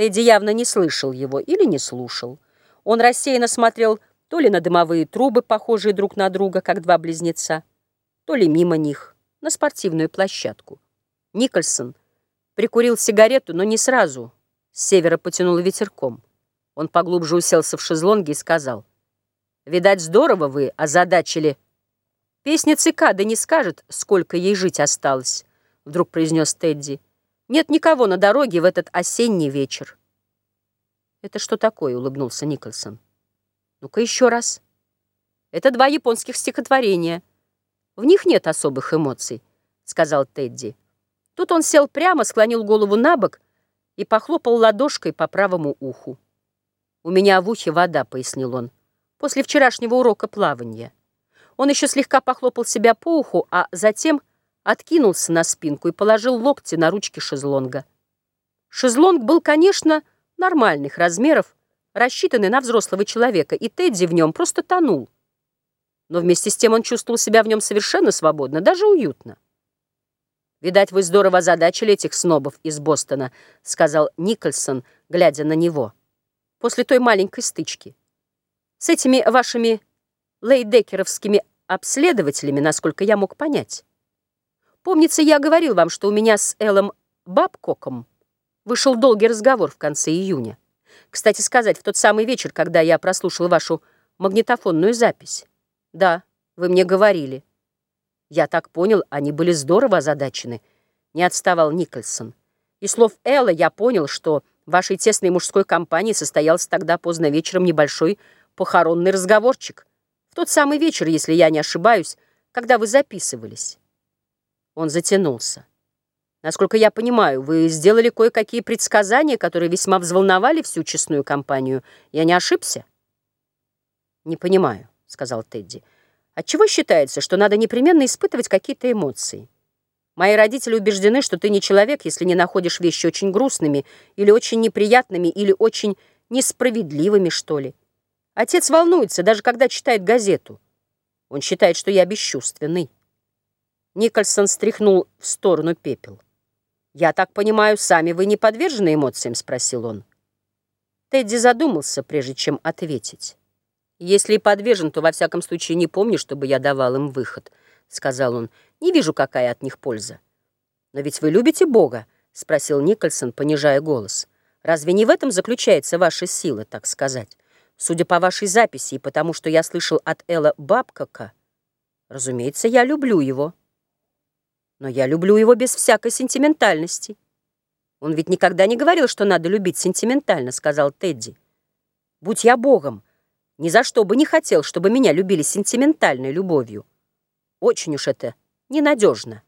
Тедди явно не слышал его или не слушал. Он рассеянно смотрел то ли на дымовые трубы, похожие друг на друга, как два близнеца, то ли мимо них, на спортивную площадку. Никольсон прикурил сигарету, но не сразу. С севера потянул ветерком. Он поглубже уселся в шезлонге и сказал, «Видать, здорово вы озадачили. Песня цикады не скажет, сколько ей жить осталось», — вдруг произнес Тедди. Нет никого на дороге в этот осенний вечер. «Это что такое?» — улыбнулся Николсон. «Ну-ка еще раз. Это два японских стихотворения. В них нет особых эмоций», — сказал Тедди. Тут он сел прямо, склонил голову на бок и похлопал ладошкой по правому уху. «У меня в ухе вода», — пояснил он, — «после вчерашнего урока плавания». Он еще слегка похлопал себя по уху, а затем откинулся на спинку и положил локти на ручки шезлонга. Шезлонг был, конечно, нормальных размеров, рассчитанный на взрослого человека, и Тедди в нем просто тонул. Но вместе с тем он чувствовал себя в нем совершенно свободно, даже уютно. «Видать, вы здорово озадачили этих снобов из Бостона», — сказал Никольсон, глядя на него, после той маленькой стычки. «С этими вашими лейдекеровскими обследователями, насколько я мог понять». Помнится, я говорил вам, что у меня с Эллом Бабкоком вышел долгий разговор в конце июня. Кстати сказать, в тот самый вечер, когда я прослушал вашу магнитофонную запись. Да, вы мне говорили. Я так понял, они были здорово озадачены. Не отставал Никольсон. И слов Элла я понял, что в вашей тесной мужской компании состоялся тогда поздно вечером небольшой похоронный разговорчик. В тот самый вечер, если я не ошибаюсь, когда вы записывались. Он затянулся. Насколько я понимаю, вы сделали кое-какие предсказания, которые весьма взволновали всю честную компанию. Я не ошибся? Не понимаю, сказал Тедди. Отчего считается, что надо непременно испытывать какие-то эмоции? Мои родители убеждены, что ты не человек, если не находишь вещи очень грустными или очень неприятными или очень несправедливыми, что ли. Отец волнуется, даже когда читает газету. Он считает, что я бесчувственный. Никольсон стряхнул в сторону пепел. «Я так понимаю, сами вы не подвержены эмоциям?» — спросил он. Тедди задумался, прежде чем ответить. «Если и подвержен, то во всяком случае не помню, чтобы я давал им выход», — сказал он. «Не вижу, какая от них польза». «Но ведь вы любите Бога?» — спросил Никольсон, понижая голос. «Разве не в этом заключается ваша сила, так сказать? Судя по вашей записи и потому, что я слышал от Элла Бабкака, разумеется, я люблю его». Но я люблю его без всякой сентиментальности. Он ведь никогда не говорил, что надо любить сентиментально, сказал Тедди. Будь я богом, ни за что бы не хотел, чтобы меня любили сентиментальной любовью. Очень уж это ненадежно.